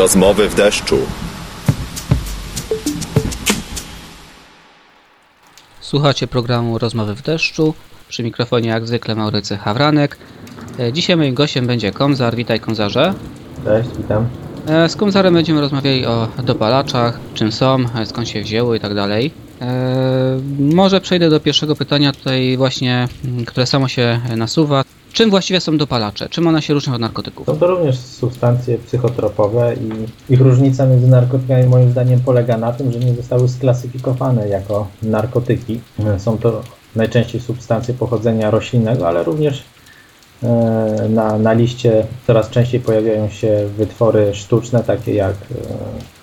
Rozmowy w deszczu. Słuchacie programu Rozmowy w deszczu. Przy mikrofonie jak zwykle Maurycy Hawranek. E, Dzisiaj moim gościem będzie Komzar. Witaj Komzarze. Cześć, witam. E, Z Komzarem będziemy rozmawiali o dopalaczach, czym są, e, skąd się wzięły i tak dalej. Może przejdę do pierwszego pytania tutaj właśnie, które samo się nasuwa. Czym właściwie są dopalacze? Czym one się różnią od narkotyków? Są to również substancje psychotropowe i ich różnica między narkotykami moim zdaniem polega na tym, że nie zostały sklasyfikowane jako narkotyki. Są to najczęściej substancje pochodzenia roślinnego, ale również e, na, na liście coraz częściej pojawiają się wytwory sztuczne, takie jak e,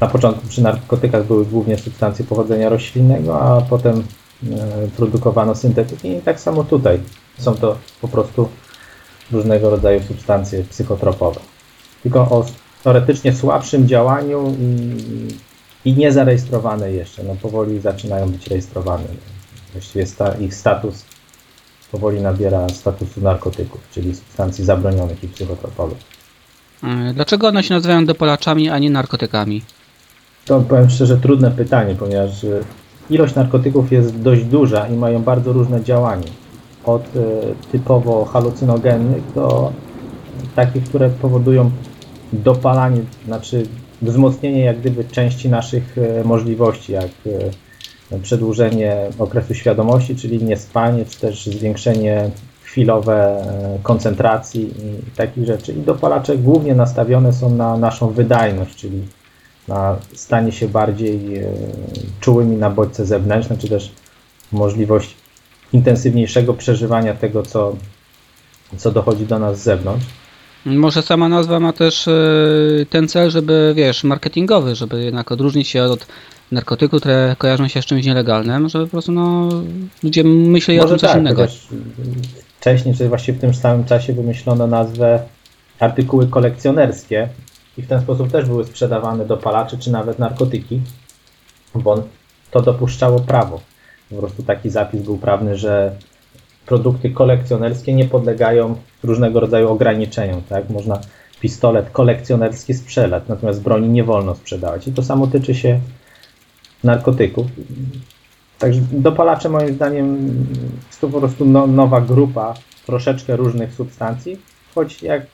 na początku przy narkotykach były głównie substancje pochodzenia roślinnego, a potem produkowano syntetyki i tak samo tutaj. Są to po prostu różnego rodzaju substancje psychotropowe. Tylko o teoretycznie słabszym działaniu i, i niezarejestrowane jeszcze. No powoli zaczynają być rejestrowane. Właściwie sta, ich status powoli nabiera statusu narkotyków, czyli substancji zabronionych i psychotropowych. E, Dlaczego one się nazywają dopalaczami, a nie narkotykami? To powiem szczerze trudne pytanie, ponieważ y, ilość narkotyków jest dość duża i mają bardzo różne działanie. Od y, typowo halucynogennych do takich, które powodują dopalanie, znaczy wzmocnienie jak gdyby części naszych y, możliwości, jak y, przedłużenie okresu świadomości, czyli niespanie, czy też zwiększenie chwilowe koncentracji i takich rzeczy. I dopalacze głównie nastawione są na naszą wydajność, czyli na stanie się bardziej e, czułymi na bodźce zewnętrzne, czy też możliwość intensywniejszego przeżywania tego, co, co dochodzi do nas z zewnątrz. Może sama nazwa ma też e, ten cel, żeby, wiesz, marketingowy, żeby jednak odróżnić się od narkotyków, które kojarzą się z czymś nielegalnym, żeby po prostu no, ludzie myśleli o tym coś tak, innego. wcześniej, czy właściwie w tym samym czasie wymyślono nazwę artykuły kolekcjonerskie i w ten sposób też były sprzedawane dopalacze, czy nawet narkotyki, bo to dopuszczało prawo. Po prostu taki zapis był prawny, że produkty kolekcjonerskie nie podlegają różnego rodzaju ograniczeniom. Tak? Można pistolet kolekcjonerski sprzedać, natomiast broni nie wolno sprzedawać. I to samo tyczy się narkotyków. Także dopalacze moim zdaniem to po prostu no, nowa grupa troszeczkę różnych substancji, choć jak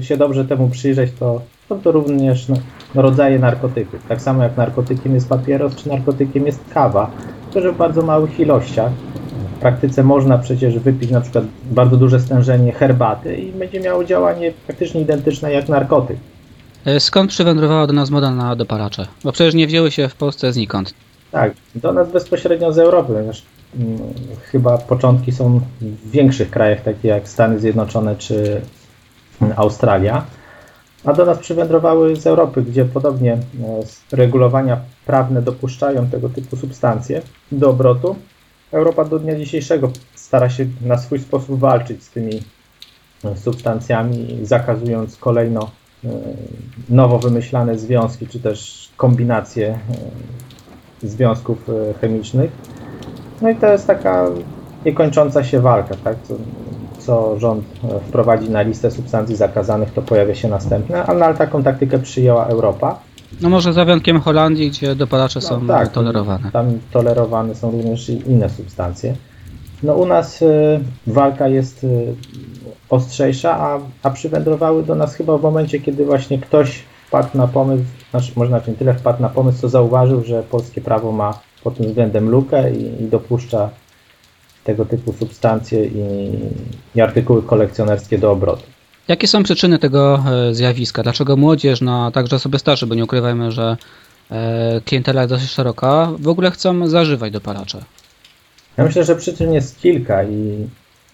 się dobrze temu przyjrzeć, to są to również no, rodzaje narkotyków. Tak samo jak narkotykiem jest papieros, czy narkotykiem jest kawa, tylko że w bardzo małych ilościach. W praktyce można przecież wypić na przykład bardzo duże stężenie herbaty i będzie miało działanie praktycznie identyczne jak narkotyk. E, Skąd przywędrowała do nas moda na dopalacze? Bo przecież nie wzięły się w Polsce znikąd. Tak, do nas bezpośrednio z Europy, ponieważ mm, chyba początki są w większych krajach, takich jak Stany Zjednoczone czy Australia, a do nas przywędrowały z Europy, gdzie podobnie e, regulowania prawne dopuszczają tego typu substancje do obrotu. Europa do dnia dzisiejszego stara się na swój sposób walczyć z tymi e, substancjami, zakazując kolejno e, nowo wymyślane związki, czy też kombinacje związków chemicznych. No i to jest taka niekończąca się walka, tak? Co, rząd e, wprowadzi na listę substancji zakazanych, to pojawia się następne, ale taką taktykę przyjęła Europa. No może za wyjątkiem Holandii, gdzie dopalacze No są tak, tolerowane. Tam tolerowane są również i inne substancje. No u nas y, walka jest y, ostrzejsza, a, a przywędrowały do nas chyba w momencie, kiedy właśnie ktoś wpadł na pomysł, znaczy znaczy nie tyle wpadł na pomysł, co zauważył, że polskie prawo ma pod tym względem lukę i, i dopuszcza tego typu substancje i, i artykuły kolekcjonerskie do obrotu. Jakie są przyczyny tego e, zjawiska? Dlaczego młodzież, no a także osoby starsze, bo nie ukrywajmy, że e, klientela jest dosyć szeroka, w ogóle chcą zażywać dopalacze? Ja myślę, że przyczyn jest kilka i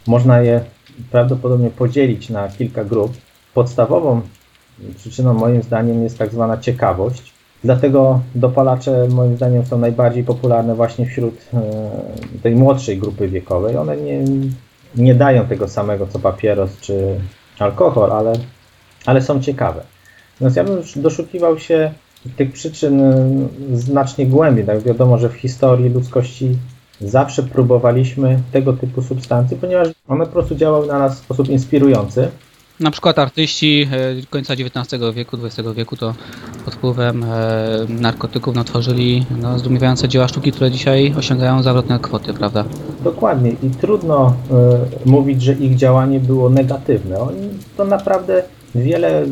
można je prawdopodobnie podzielić na kilka grup. Podstawową przyczyną moim zdaniem jest tak zwana ciekawość. Dlatego dopalacze moim zdaniem są najbardziej popularne właśnie wśród e, tej młodszej grupy wiekowej. One nie, nie dają tego samego co papieros czy alkohol, ale, ale są ciekawe. Natomiast ja bym doszukiwał się tych przyczyn e, znacznie głębiej. Tak wiadomo, że w historii ludzkości zawsze próbowaliśmy tego typu substancji, ponieważ one po prostu działały na nas w sposób inspirujący. Na przykład artyści e, końca XIX wieku, XX wieku to pod wpływem e, narkotyków no, tworzyli no, zdumiewające dzieła sztuki, które dzisiaj osiągają zawrotne kwoty, prawda? Dokładnie i trudno y, mówić, że ich działanie było negatywne. Oni to naprawdę wiele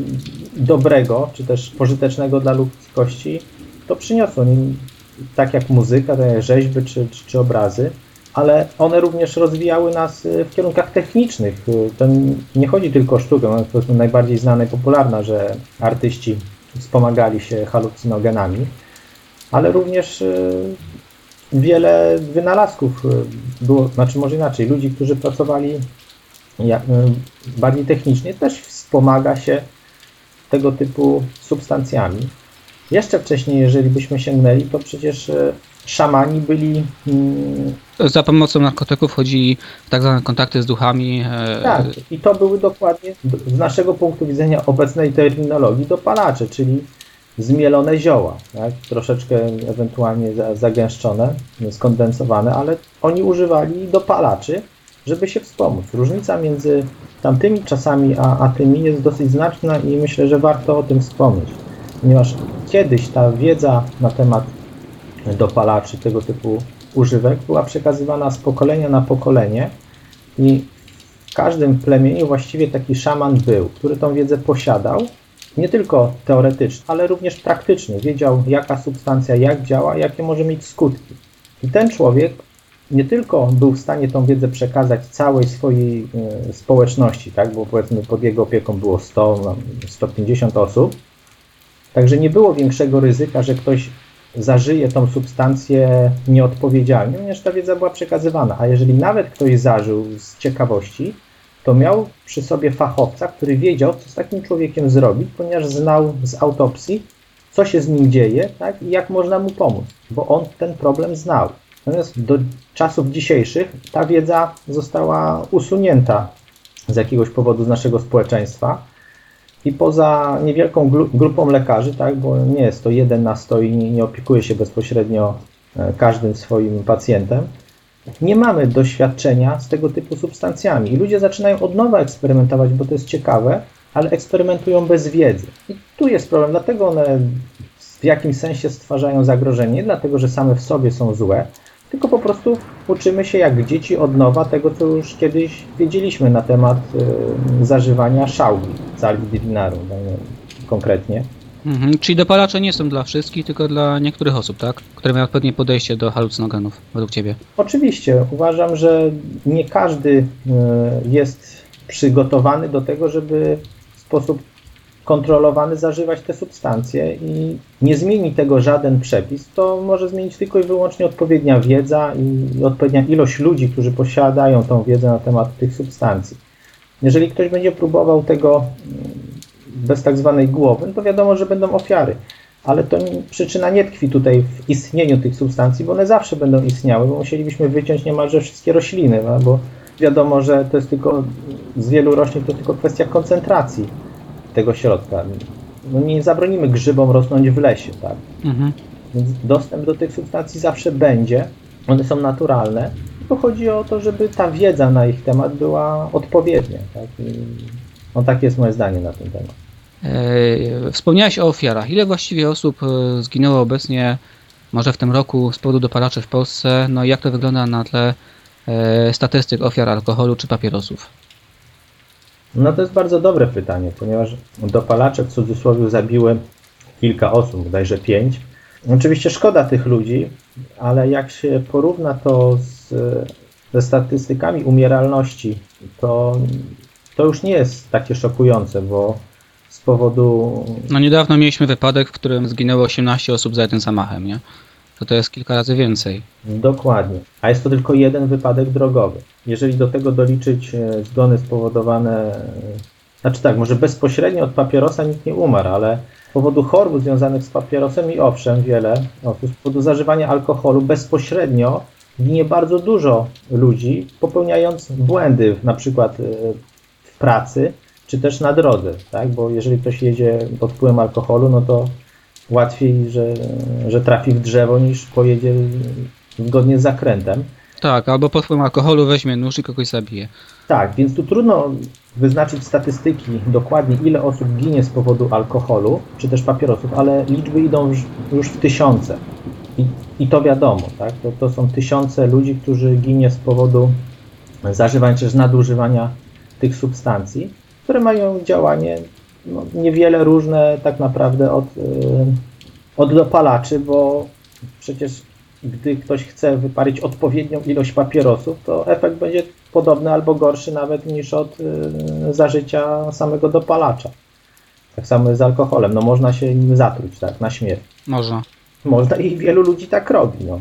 dobrego, czy też pożytecznego dla ludzkości to przyniosło. Oni, tak jak muzyka, tak jak rzeźby czy, czy, czy obrazy, ale one również rozwijały nas y, w kierunkach technicznych. To nie chodzi tylko o sztukę, ona jest powiedzmy najbardziej znana i popularna, że artyści wspomagali się halucynogenami, ale również y, wiele wynalazków y, było, znaczy może inaczej, ludzi, którzy pracowali y, bardziej technicznie, też wspomaga się tego typu substancjami. Jeszcze wcześniej, jeżeli byśmy sięgnęli, to przecież szamani byli Za pomocą narkotyków chodzili w tak zwane kontakty z duchami. e, Tak, i to były dokładnie z naszego punktu widzenia obecnej terminologii dopalacze, czyli zmielone zioła, tak? troszeczkę ewentualnie za- zagęszczone, skondensowane, ale oni używali dopalaczy, żeby się wspomóc. Różnica między tamtymi czasami a, a tymi jest dosyć znaczna i myślę, że warto o tym wspomnieć, ponieważ kiedyś ta wiedza na temat dopalaczy, tego typu używek była przekazywana z pokolenia na pokolenie i w każdym plemieniu właściwie taki szaman był, który tą wiedzę posiadał, nie tylko teoretycznie, ale również praktycznie. Wiedział, jaka substancja jak działa, jakie może mieć skutki. I ten człowiek nie tylko był w stanie tą wiedzę przekazać całej swojej e, społeczności, tak, bo powiedzmy pod jego opieką było 100, no, 150 osób, także nie było większego ryzyka, że ktoś zażyje tą substancję nieodpowiedzialnie, ponieważ ta wiedza była przekazywana. A jeżeli nawet ktoś zażył z ciekawości, to miał przy sobie fachowca, który wiedział, co z takim człowiekiem zrobić, ponieważ znał z autopsji, co się z nim dzieje tak, i jak można mu pomóc, bo on ten problem znał. Natomiast do czasów dzisiejszych ta wiedza została usunięta z jakiegoś powodu z naszego społeczeństwa. I poza niewielką gru- grupą lekarzy, tak, bo nie jest to jeden na sto i nie, opiekuje się bezpośrednio e, każdym swoim pacjentem, nie mamy doświadczenia z tego typu substancjami. I ludzie zaczynają od nowa eksperymentować, bo to jest ciekawe, ale eksperymentują bez wiedzy. I tu jest problem, dlatego one w jakimś sensie stwarzają zagrożenie, nie dlatego, że same w sobie są złe, tylko po prostu uczymy się jak dzieci od nowa tego, co już kiedyś wiedzieliśmy na temat y, zażywania szałwi, sali divinarum no, konkretnie. Mhm, czyli dopalacze nie są dla wszystkich, tylko dla niektórych osób, tak? Które mają odpowiednie podejście do halucynogenów, według Ciebie. Oczywiście uważam, że nie każdy y, jest przygotowany do tego, żeby w sposób kontrolowany zażywać te substancje i nie zmieni tego żaden przepis, to może zmienić tylko i wyłącznie odpowiednia wiedza i odpowiednia ilość ludzi, którzy posiadają tą wiedzę na temat tych substancji. Jeżeli ktoś będzie próbował tego mm, bez tak zwanej głowy, no to wiadomo, że będą ofiary. Ale to przyczyna nie tkwi tutaj w istnieniu tych substancji, bo one zawsze będą istniały, bo musielibyśmy wyciąć niemalże wszystkie rośliny, no, bo wiadomo, że to jest tylko z wielu roślin to tylko kwestia koncentracji tego środka. No nie zabronimy grzybom rosnąć w lesie, tak? Mhm. Więc dostęp do tych substancji zawsze będzie. One są naturalne. Tylko chodzi o to, żeby ta wiedza na ich temat była odpowiednia. Tak? I, no takie jest moje zdanie na ten temat. E, Wspomniałeś o ofiarach. Ile właściwie osób e, zginęło obecnie, może w tym roku, z powodu dopalaczy w Polsce? No i jak to wygląda na tle e, statystyk ofiar alkoholu czy papierosów? No to jest bardzo dobre pytanie, ponieważ dopalacze w cudzysłowie zabiły kilka osób, bodajże pięć. Oczywiście szkoda tych ludzi, ale jak się porówna to z, ze statystykami umieralności, to, to już nie jest takie szokujące, bo z powodu No niedawno mieliśmy wypadek, w którym zginęło 18 osób za jednym zamachem, nie? To to jest kilka razy więcej. Dokładnie. A jest to tylko jeden wypadek drogowy. Jeżeli do tego doliczyć e, zgony spowodowane, e, znaczy tak, może bezpośrednio od papierosa nikt nie umarł, ale z powodu chorób związanych z papierosem i owszem, wiele osób, z powodu zażywania alkoholu bezpośrednio ginie bardzo dużo ludzi, popełniając błędy, na przykład e, w pracy, czy też na drodze, tak? Bo jeżeli ktoś jedzie pod wpływem alkoholu, no to łatwiej, że, że trafi w drzewo niż pojedzie zgodnie z zakrętem. Tak, albo pod wpływem alkoholu weźmie nóż i kogoś zabije. Tak, więc tu trudno wyznaczyć statystyki dokładnie, ile osób ginie z powodu alkoholu czy też papierosów, ale liczby idą już, w tysiące. I, I to wiadomo, tak? To, to są tysiące ludzi, którzy ginie z powodu zażywania czy też nadużywania tych substancji, które mają działanie no, niewiele różne tak naprawdę od, yy, od dopalaczy, bo przecież gdy ktoś chce wypalić odpowiednią ilość papierosów, to efekt będzie podobny albo gorszy nawet niż od yy, zażycia samego dopalacza. Tak samo jest z alkoholem. No można się nim zatruć, tak, na śmierć. Można. Można i wielu ludzi tak robi, no.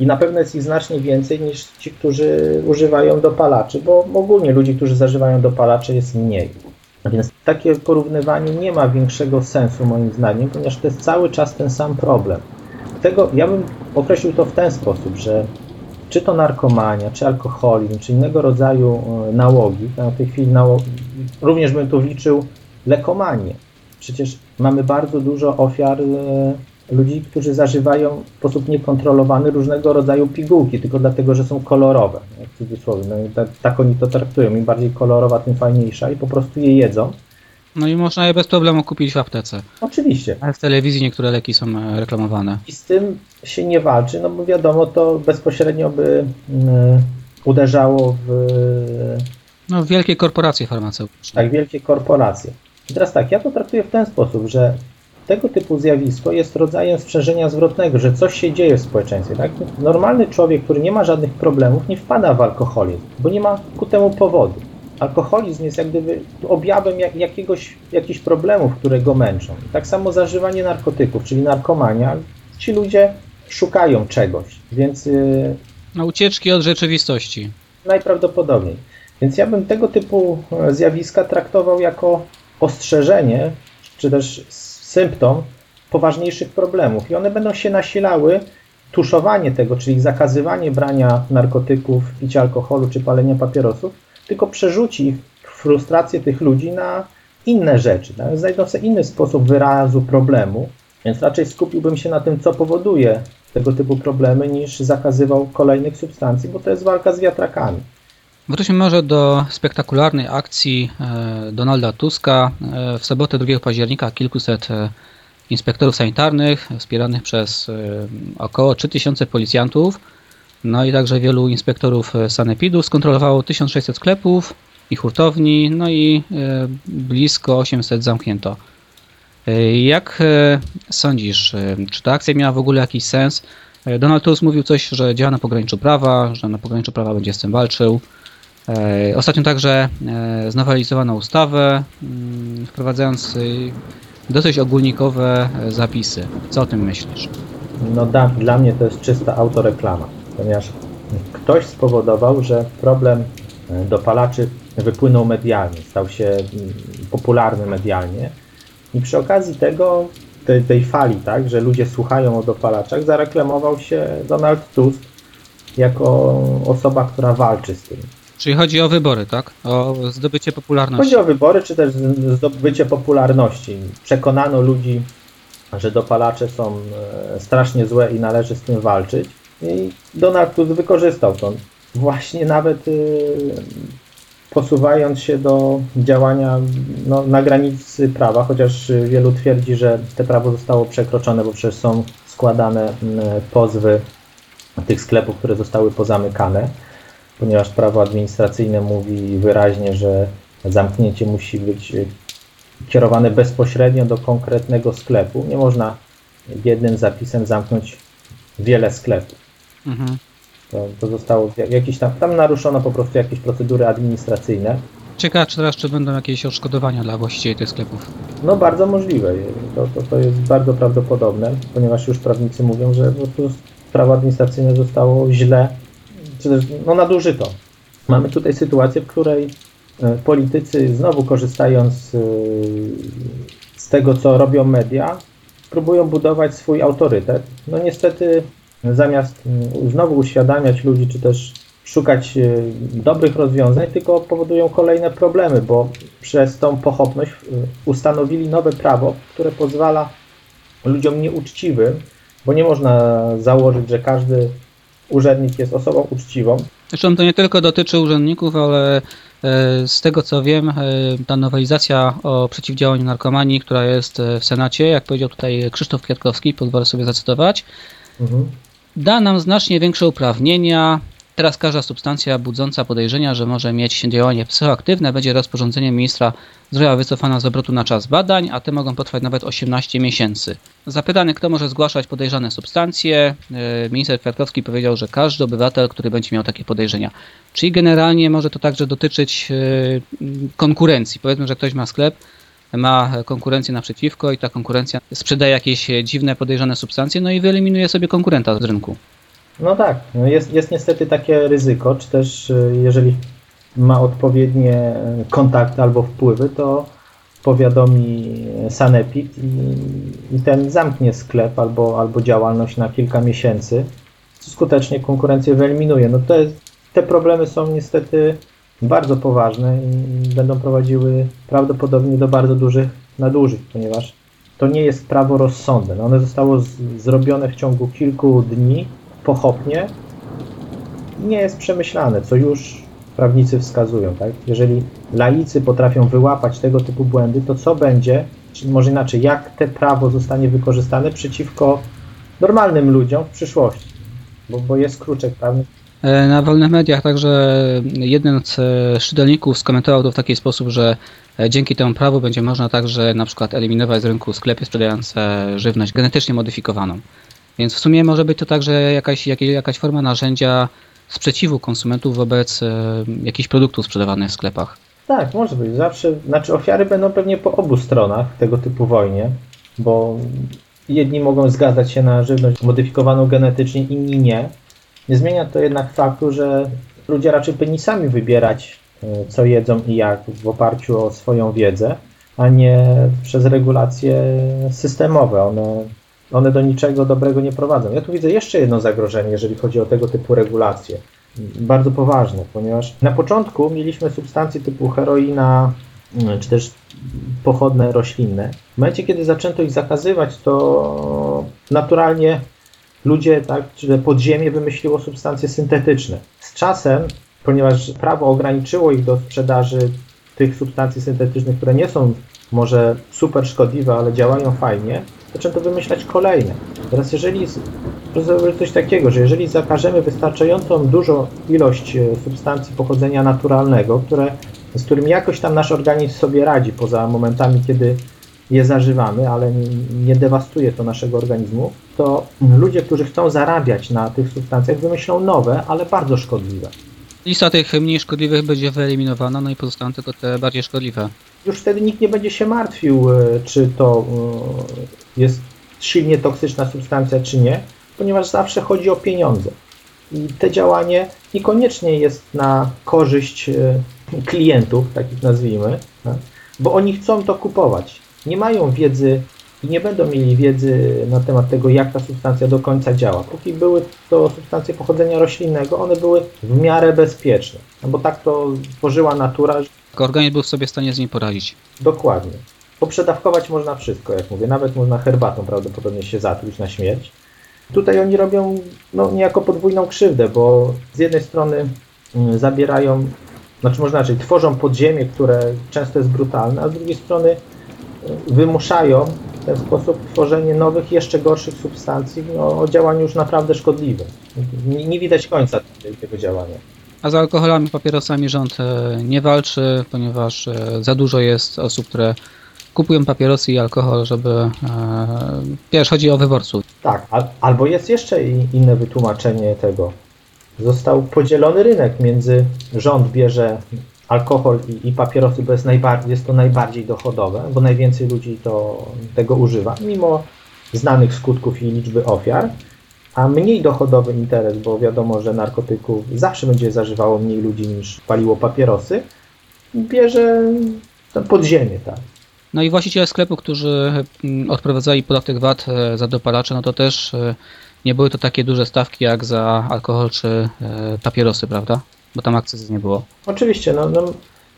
I na pewno jest ich znacznie więcej niż ci, którzy używają dopalaczy, bo ogólnie ludzi, którzy zażywają dopalacze jest mniej. Więc takie porównywanie nie ma większego sensu moim zdaniem, ponieważ to jest cały czas ten sam problem. Tego, ja bym określił to w ten sposób, że czy to narkomania, czy alkoholizm, czy innego rodzaju e, nałogi, na tej chwili nałogi, również bym tu liczył lekomanię. Przecież mamy bardzo dużo ofiar e, ludzi, którzy zażywają w sposób niekontrolowany różnego rodzaju pigułki, tylko dlatego, że są kolorowe, w cudzysłowie. No, tak, tak oni to traktują. Im bardziej kolorowa, tym fajniejsza i po prostu je jedzą. No i można je bez problemu kupić w aptece. Oczywiście. Ale w telewizji niektóre leki są e, reklamowane. I z tym się nie walczy, no bo wiadomo, to bezpośrednio by y, uderzało w No wielkie korporacje farmaceutyczne. tak wielkie korporacje. I teraz tak, ja to traktuję w ten sposób, że tego typu zjawisko jest rodzajem sprzężenia zwrotnego, że coś się dzieje w społeczeństwie. Tak? Normalny człowiek, który nie ma żadnych problemów, nie wpada w alkoholizm, bo nie ma ku temu powodu. Alkoholizm jest jak gdyby objawem jak, jakiegoś, jakichś problemów, które go męczą. Tak samo zażywanie narkotyków, czyli narkomania. Ci ludzie szukają czegoś, więc yy, No ucieczki od rzeczywistości. najprawdopodobniej. Więc ja bym tego typu e, zjawiska traktował jako ostrzeżenie, czy też symptom poważniejszych problemów. I one będą się nasilały. Tuszowanie tego, czyli zakazywanie brania narkotyków, picia alkoholu czy palenia papierosów, tylko przerzuci frustrację tych ludzi na inne rzeczy. Tak? Znajdą sobie inny sposób wyrazu problemu, więc raczej skupiłbym się na tym, co powoduje tego typu problemy, niż zakazywał kolejnych substancji, bo to jest walka z wiatrakami. Wróćmy może do spektakularnej akcji e, Donalda Tuska. E, W sobotę 2 października kilkuset e, inspektorów sanitarnych wspieranych przez około 3000 policjantów, no i także wielu inspektorów sanepidu skontrolowało 1600 sklepów i hurtowni, no i blisko 800 zamknięto. Jak sądzisz, czy ta akcja miała w ogóle jakiś sens? Donald Tusk mówił coś, że działa na pograniczu prawa, że na pograniczu prawa będzie z tym walczył. E, Ostatnio także e, znowelizowano ustawę, mm, wprowadzając y, dosyć ogólnikowe e, zapisy. Co o tym myślisz? No da, dla mnie to jest czysta autoreklama, ponieważ ktoś spowodował, że problem dopalaczy wypłynął medialnie, stał się mm, popularny medialnie i przy okazji tego, tej, tej fali, tak, że ludzie słuchają o dopalaczach, zareklamował się Donald Tusk jako osoba, która walczy z tym. Czyli chodzi o wybory, tak? O zdobycie popularności. Chodzi o wybory, czy też zdobycie popularności. Przekonano ludzi, że dopalacze są e, strasznie złe i należy z tym walczyć. I Donald Tusk wykorzystał to. Właśnie nawet y, posuwając się do działania no, na granicy prawa, chociaż wielu twierdzi, że te prawo zostało przekroczone, bo przecież są składane pozwy tych sklepów, które zostały pozamykane ponieważ prawo administracyjne mówi wyraźnie, że zamknięcie musi być y, kierowane bezpośrednio do konkretnego sklepu. Nie można jednym zapisem zamknąć wiele sklepów. Mhm. To, to zostało w jakiś tam, tam naruszono po prostu jakieś procedury administracyjne. Ciekawe, czy teraz czy będą jakieś odszkodowania dla właścicieli tych sklepów. No bardzo możliwe. To, to, to jest bardzo prawdopodobne, ponieważ już prawnicy mówią, że po prostu prawo administracyjne zostało źle czy też no, nadużyto. Mamy tutaj sytuację, w której e, politycy znowu korzystając e, z tego, co robią media, próbują budować swój autorytet. No niestety zamiast znowu uświadamiać ludzi, czy też szukać e, dobrych rozwiązań, tylko powodują kolejne problemy, bo przez tą pochopność ustanowili nowe prawo, które pozwala ludziom nieuczciwym, bo nie można założyć, że każdy urzędnik jest osobą uczciwą. Zresztą to nie tylko dotyczy urzędników, ale e, z tego co wiem, e, ta nowelizacja o przeciwdziałaniu narkomanii, która jest e, w Senacie, jak powiedział tutaj Krzysztof Kwiatkowski, pozwolę sobie zacytować, Mhm. da nam znacznie większe uprawnienia. Teraz każda substancja budząca podejrzenia, że może mieć działanie psychoaktywne, będzie rozporządzeniem ministra zdrowia wycofana z obrotu na czas badań, a te mogą potrwać nawet 18 miesięcy. Zapytany, kto może zgłaszać podejrzane substancje, e, minister Kwiatkowski powiedział, że każdy obywatel, który będzie miał takie podejrzenia. Czyli generalnie może to także dotyczyć e, konkurencji. Powiedzmy, że ktoś ma sklep, ma konkurencję naprzeciwko i ta konkurencja sprzedaje jakieś dziwne, podejrzane substancje, no i wyeliminuje sobie konkurenta z rynku. No tak, no jest, jest niestety takie ryzyko, czy też y, jeżeli ma odpowiednie y, kontakty albo wpływy, to powiadomi Sanepid i, i ten zamknie sklep albo, albo działalność na kilka miesięcy, co skutecznie konkurencję wyeliminuje. No to jest, te problemy są niestety bardzo poważne i będą prowadziły prawdopodobnie do bardzo dużych nadużyć, ponieważ to nie jest prawo rozsądne. One zostało z, zrobione w ciągu kilku dni pochopnie nie jest przemyślane, co już prawnicy wskazują. Tak? Jeżeli laicy potrafią wyłapać tego typu błędy, to co będzie, czy może inaczej, jak te prawo zostanie wykorzystane przeciwko normalnym ludziom w przyszłości? Bo, bo jest kruczek prawny. E, Na wolnych mediach także jeden z e, czytelników skomentował to w taki sposób, że e, dzięki temu prawu będzie można także na przykład eliminować z rynku sklepy sprzedające żywność genetycznie modyfikowaną. Więc w sumie może być to także jakaś, jakaś, forma narzędzia sprzeciwu konsumentów wobec e, jakichś produktów sprzedawanych w sklepach. Tak, może być. Zawsze, znaczy ofiary będą pewnie po obu stronach tego typu wojnie, bo jedni mogą zgadzać się na żywność modyfikowaną genetycznie, inni nie. Nie zmienia to jednak faktu, że ludzie raczej powinni sami wybierać, e, co jedzą i jak w oparciu o swoją wiedzę, a nie przez regulacje systemowe. One, one do niczego dobrego nie prowadzą. Ja tu widzę jeszcze jedno zagrożenie, jeżeli chodzi o tego typu regulacje. Bardzo poważne, ponieważ na początku mieliśmy substancje typu heroina, mm, czy też pochodne roślinne. W momencie, kiedy zaczęto ich zakazywać, to naturalnie ludzie, tak, czy podziemie wymyśliło substancje syntetyczne. Z czasem, ponieważ prawo ograniczyło ich do sprzedaży tych substancji syntetycznych, które nie są może super szkodliwe, ale działają fajnie, zaczęto wymyślać kolejne. Teraz jeżeli zrobić coś takiego, że jeżeli zakażemy wystarczającą dużą ilość e, substancji pochodzenia naturalnego, które, z którym jakoś tam nasz organizm sobie radzi, poza momentami, kiedy je zażywamy, ale nie dewastuje to naszego organizmu, to ludzie, którzy chcą zarabiać na tych substancjach, wymyślą nowe, ale bardzo szkodliwe. Lista tych mniej szkodliwych będzie wyeliminowana, no i pozostaną tylko te bardziej szkodliwe. Już wtedy nikt nie będzie się martwił, e, czy to e, jest silnie toksyczna substancja, czy nie, ponieważ zawsze chodzi o pieniądze. I te działanie niekoniecznie jest na korzyść e, klientów, takich nazwijmy, tak? bo oni chcą to kupować. Nie mają wiedzy i nie będą mieli wiedzy na temat tego, jak ta substancja do końca działa. Póki były to substancje pochodzenia roślinnego, one były w miarę bezpieczne, no bo tak to tworzyła natura. Organizm był sobie w stanie z nim poradzić. Dokładnie. Poprzedawkować można wszystko, jak mówię, nawet można herbatą prawdopodobnie się zatruć na śmierć. Tutaj oni robią no, niejako podwójną krzywdę, bo z jednej strony mm, zabierają, znaczy można inaczej, tworzą podziemie, które często jest brutalne, a z drugiej strony y, wymuszają w ten sposób tworzenie nowych, jeszcze gorszych substancji no, o działaniu już naprawdę szkodliwym. Nie, nie widać końca tego działania. A z alkoholami, papierosami rząd e, nie walczy, ponieważ e, za dużo jest osób, które kupują papierosy i alkohol, żeby... E, wiesz, chodzi o wyborców. Tak, al, albo jest jeszcze inne wytłumaczenie tego. Został podzielony rynek między rząd bierze alkohol i, i papierosy, bo jest, jest to najbardziej dochodowe, bo najwięcej ludzi to, tego używa, mimo znanych skutków i liczby ofiar, a mniej dochodowy interes, bo wiadomo, że narkotyków zawsze będzie zażywało mniej ludzi niż paliło papierosy, bierze podziemie, tak. No i właściciele sklepu, którzy mm, odprowadzali podatek VAT e, za dopalacze, no to też e, nie były to takie duże stawki jak za alkohol czy e, papierosy, prawda? Bo tam akcyzy nie było. Oczywiście, no, no,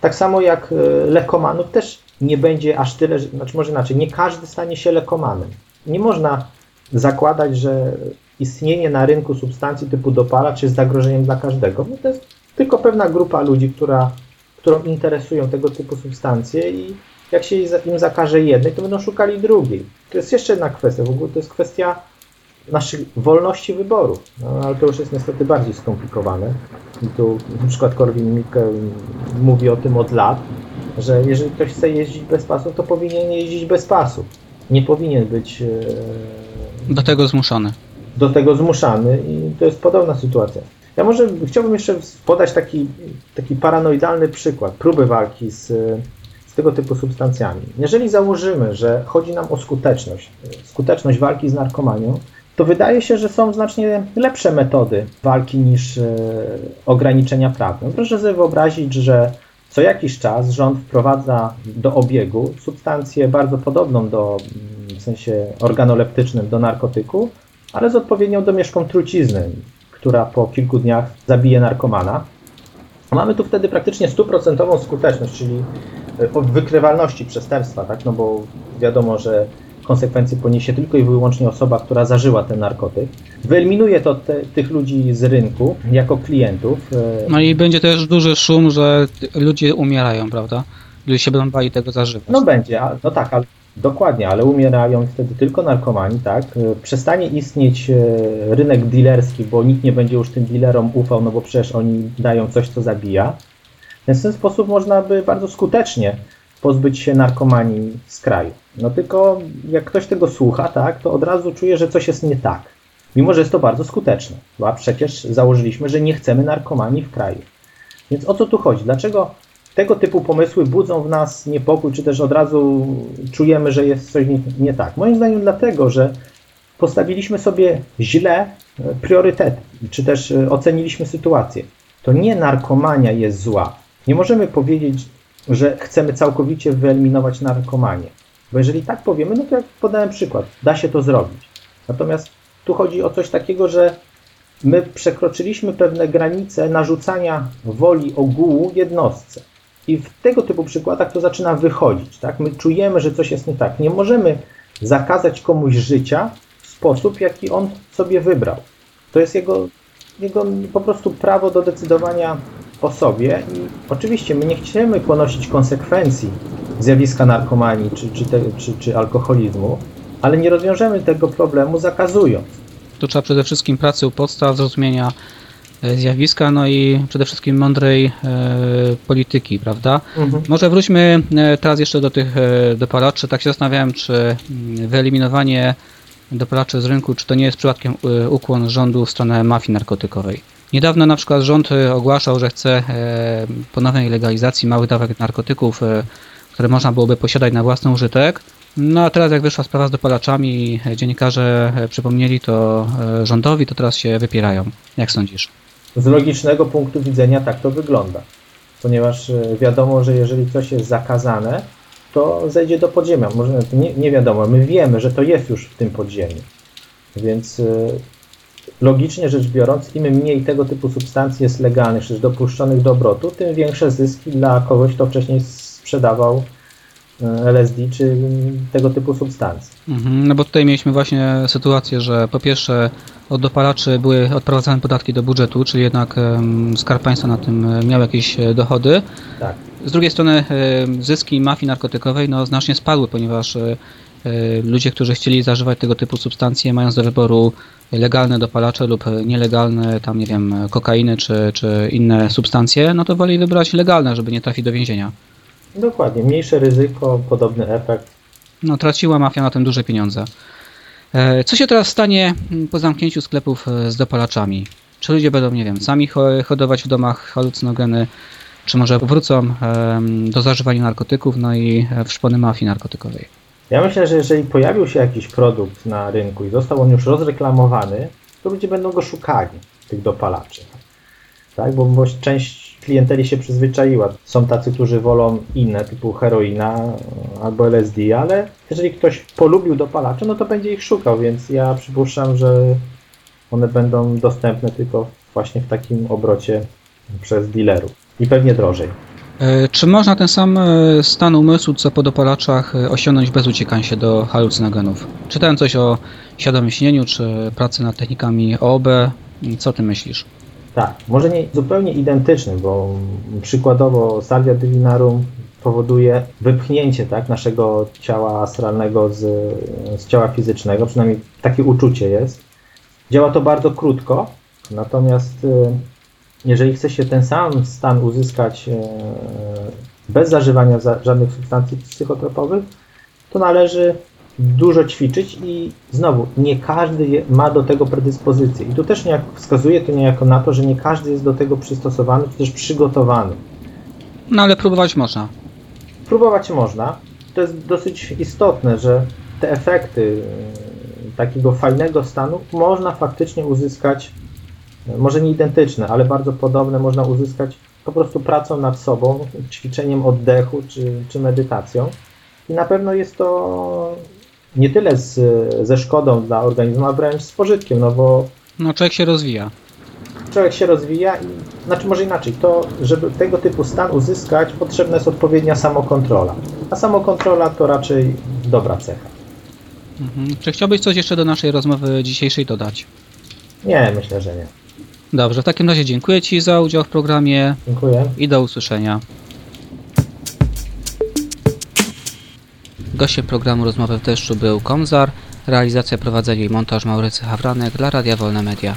tak samo jak lekomanów też nie będzie aż tyle, znaczy może inaczej, nie każdy stanie się lekomanem. Nie można zakładać, że istnienie na rynku substancji typu dopalacz jest zagrożeniem dla każdego. No to jest tylko pewna grupa ludzi, która, którą interesują tego typu substancje i jak się im zakaże jednej, to będą szukali drugiej. To jest jeszcze jedna kwestia, w ogóle to jest kwestia naszych wolności wyboru, no, ale to już jest niestety bardziej skomplikowane. I tu na przykład Korwin-Mikke mówi o tym od lat, że jeżeli ktoś chce jeździć bez pasów, to powinien jeździć bez pasów. Nie powinien być do tego zmuszony. Do tego zmuszany i to jest podobna sytuacja. Ja może chciałbym jeszcze podać taki, taki paranoidalny przykład próby walki z, z tego typu substancjami. Jeżeli założymy, że chodzi nam o skuteczność, skuteczność walki z narkomanią, to wydaje się, że są znacznie lepsze metody walki niż e, ograniczenia prawne. Proszę sobie wyobrazić, że co jakiś czas rząd wprowadza do obiegu substancję bardzo podobną do, w sensie organoleptycznym do narkotyku, ale z odpowiednią domieszką trucizny, która po kilku dniach zabije narkomana. Mamy tu wtedy praktycznie stuprocentową skuteczność, czyli e, wykrywalności przestępstwa, tak? no bo wiadomo, że konsekwencje poniesie tylko i wyłącznie osoba, która zażyła ten narkotyk. Wyeliminuje to te, tych ludzi z rynku jako klientów. E, no i będzie też duży szum, że ludzie umierają, prawda? Ludzie się będą bali tego zażywać. No będzie, no tak, ale Dokładnie, ale umierają wtedy tylko narkomani, tak? E, przestanie istnieć e, rynek dealerski, bo nikt nie będzie już tym dealerom ufał, no bo przecież oni dają coś, co zabija. Więc w ten sposób można by bardzo skutecznie pozbyć się narkomanii z kraju. No tylko jak ktoś tego słucha, tak, to od razu czuje, że coś jest nie tak. Mimo, że jest to bardzo skuteczne, bo przecież założyliśmy, że nie chcemy narkomanii w kraju. Więc o co tu chodzi? Dlaczego tego typu pomysły budzą w nas niepokój, czy też od razu czujemy, że jest coś nie, nie tak? Moim zdaniem dlatego, że postawiliśmy sobie źle e, priorytety, czy też e, oceniliśmy sytuację. To nie narkomania jest zła. Nie możemy powiedzieć, że chcemy całkowicie wyeliminować narkomanię. Bo jeżeli tak powiemy, no to jak podałem przykład, da się to zrobić. Natomiast tu chodzi o coś takiego, że my przekroczyliśmy pewne granice narzucania woli ogółu jednostce. I w tego typu przykładach to zaczyna wychodzić. Tak? My czujemy, że coś jest nie tak. Nie możemy zakazać komuś życia w sposób, jaki on sobie wybrał. To jest jego, jego po prostu prawo do decydowania o sobie i oczywiście my nie chcemy ponosić konsekwencji zjawiska narkomanii czy, czy, te, czy, czy alkoholizmu, ale nie rozwiążemy tego problemu zakazując. Tu trzeba przede wszystkim pracy u podstaw, zrozumienia zjawiska, no i przede wszystkim mądrej e, polityki, prawda? Mhm. Może wróćmy e, teraz jeszcze do tych e, dopalaczy. Tak się zastanawiałem, czy mm, wyeliminowanie dopalaczy z rynku, czy to nie jest przypadkiem e, ukłon rządu w stronę mafii narkotykowej. Niedawno na przykład rząd e, ogłaszał, że chce e, ponownej legalizacji małych dawek narkotyków, e, które można byłoby posiadać na własny użytek. No a teraz jak wyszła sprawa z dopalaczami, dziennikarze przypomnieli to rządowi, to teraz się wypierają. Jak sądzisz? Z logicznego punktu widzenia tak to wygląda. Ponieważ wiadomo, że jeżeli coś jest zakazane, to zejdzie do podziemia. Może nie, nie wiadomo, my wiemy, że to jest już w tym podziemiu. Więc logicznie rzecz biorąc, im mniej tego typu substancji jest legalnych, czy dopuszczonych do obrotu, tym większe zyski dla kogoś, kto wcześniej sprzedawał e, LSD czy tego typu substancje. Mhm, no bo tutaj mieliśmy właśnie sytuację, że po pierwsze od dopalaczy były odprowadzane podatki do budżetu, czyli jednak Skarb Państwa na tym e, miał jakieś e, dochody. Tak. Z drugiej strony zyski mafii narkotykowej no, znacznie spadły, ponieważ ludzie, którzy chcieli zażywać tego typu substancje, mając do wyboru legalne dopalacze lub nielegalne, tam nie wiem, kokainy czy, czy inne substancje, no to woli wybrać legalne, żeby nie trafić do więzienia. Dokładnie, mniejsze ryzyko, podobny efekt. No, traciła mafia na tym duże pieniądze. E, co się teraz stanie po zamknięciu sklepów e, z dopalaczami? Czy ludzie będą, nie wiem, sami hodować w domach halucynogeny, czy może wrócą do zażywania narkotyków, no i w szpony mafii narkotykowej? Ja myślę, że jeżeli pojawił się jakiś produkt na rynku i został on już rozreklamowany, to ludzie będą go szukali, tych dopalaczy. Tak? Bo część klienteli się przyzwyczaiła. Są tacy, którzy wolą inne, typu heroina albo LSD, ale jeżeli ktoś polubił dopalacze, no to będzie ich szukał, więc ja przypuszczam, że one będą dostępne tylko właśnie w takim obrocie przez dealerów i pewnie drożej. E, Czy można ten sam e, stan umysłu, co po dopalaczach, e, osiągnąć bez uciekania się do halucynogenów? Czytałem coś o świadomym czy pracy nad technikami OOB. Co ty myślisz? Tak, może nie zupełnie identyczny, bo przykładowo salvia divinarum powoduje wypchnięcie tak, naszego ciała astralnego z, z ciała fizycznego, przynajmniej takie uczucie jest. Działa to bardzo krótko, natomiast y, jeżeli chce się ten sam stan uzyskać e, bez zażywania za, żadnych substancji psychotropowych, to należy dużo ćwiczyć i znowu, nie każdy ma do tego predyspozycję. I tu też niejako wskazuje to niejako na to, że nie każdy jest do tego przystosowany, czy też przygotowany. No ale próbować można. Próbować można. To jest dosyć istotne, że te efekty e, takiego fajnego stanu można faktycznie uzyskać, e, może nie identyczne, ale bardzo podobne można uzyskać po prostu pracą nad sobą, ćwiczeniem oddechu czy, czy medytacją. I na pewno jest to nie tyle z, ze szkodą dla organizmu, a wręcz z pożytkiem, no bo No człowiek się rozwija. człowiek się rozwija i, znaczy może inaczej, to żeby tego typu stan uzyskać, potrzebna jest odpowiednia samokontrola. A samokontrola to raczej dobra cecha. Mhm. Czy chciałbyś coś jeszcze do naszej rozmowy dzisiejszej dodać? Nie, myślę, że nie. Dobrze, w takim razie dziękuję Ci za udział w programie Dziękuję. i do usłyszenia. Gościem programu Rozmowy w deszczu był Komzar, realizacja prowadzenie i montaż Maurycy Hawranek dla Radia Wolne Media.